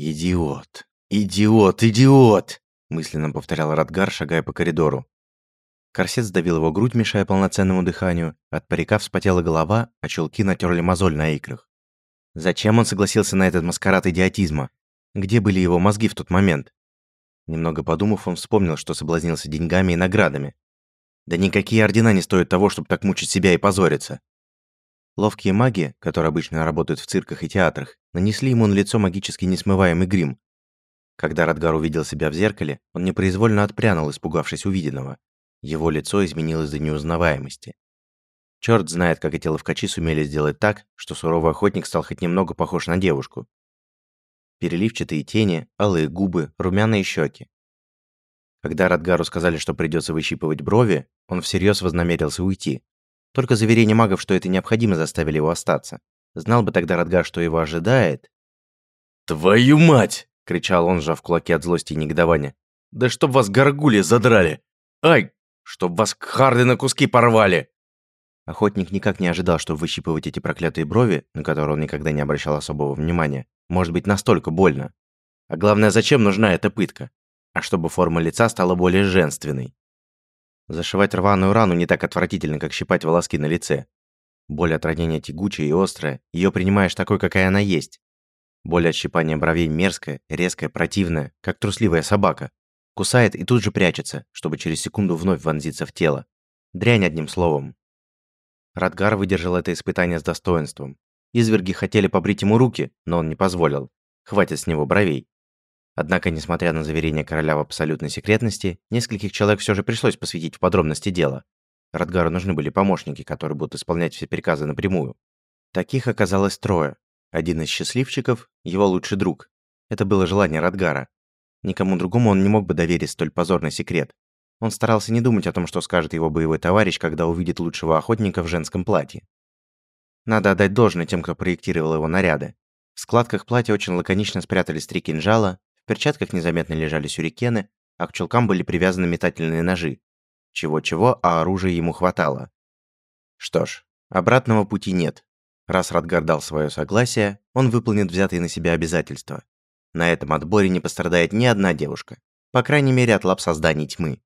«Идиот! Идиот! Идиот!» мысленно повторял Радгар, шагая по коридору. Корсет сдавил его грудь, мешая полноценному дыханию, от парика вспотела голова, а чулки натерли мозоль на икрах. Зачем он согласился на этот маскарад идиотизма? Где были его мозги в тот момент? Немного подумав, он вспомнил, что соблазнился деньгами и наградами. Да никакие ордена не стоят того, чтобы так мучить себя и позориться. Ловкие маги, которые обычно работают в цирках и театрах, нанесли ему на лицо магически несмываемый грим. Когда Радгар увидел себя в зеркале, он непроизвольно отпрянул, испугавшись увиденного. Его лицо изменилось до неузнаваемости. Черт знает, как эти ловкачи сумели сделать так, что суровый охотник стал хоть немного похож на девушку. Переливчатые тени, алые губы, румяные щеки. Когда Радгару сказали, что придется выщипывать брови, он всерьез вознамерился уйти, только заверения магов, что это необходимо, заставили его остаться. Знал бы тогда Радгар, что его ожидает. «Твою мать!» — кричал он, сжав кулаки от злости и негодования. «Да чтоб вас горгули задрали! Ай! Чтоб вас харды на куски порвали!» Охотник никак не ожидал, что выщипывать эти проклятые брови, на которые он никогда не обращал особого внимания, может быть настолько больно. А главное, зачем нужна эта пытка? А чтобы форма лица стала более женственной. Зашивать рваную рану не так отвратительно, как щипать волоски на лице. Боль от ранения тягучая и острая, ее принимаешь такой, какая она есть. Боль от щипания бровей мерзкая, резкая, противная, как трусливая собака. Кусает и тут же прячется, чтобы через секунду вновь вонзиться в тело. Дрянь одним словом. Радгар выдержал это испытание с достоинством. Изверги хотели побрить ему руки, но он не позволил. Хватит с него бровей. Однако, несмотря на заверение короля в абсолютной секретности, нескольких человек все же пришлось посвятить в подробности дела. Радгару нужны были помощники, которые будут исполнять все приказы напрямую. Таких оказалось трое. Один из счастливчиков – его лучший друг. Это было желание Радгара. Никому другому он не мог бы доверить столь позорный секрет. Он старался не думать о том, что скажет его боевой товарищ, когда увидит лучшего охотника в женском платье. Надо отдать должное тем, кто проектировал его наряды. В складках платья очень лаконично спрятались три кинжала, перчатках незаметно лежали сюрикены, а к чулкам были привязаны метательные ножи. Чего-чего, а оружия ему хватало. Что ж, обратного пути нет. Раз Радгар дал свое согласие, он выполнит взятые на себя обязательства. На этом отборе не пострадает ни одна девушка. По крайней мере, от лап созданий тьмы.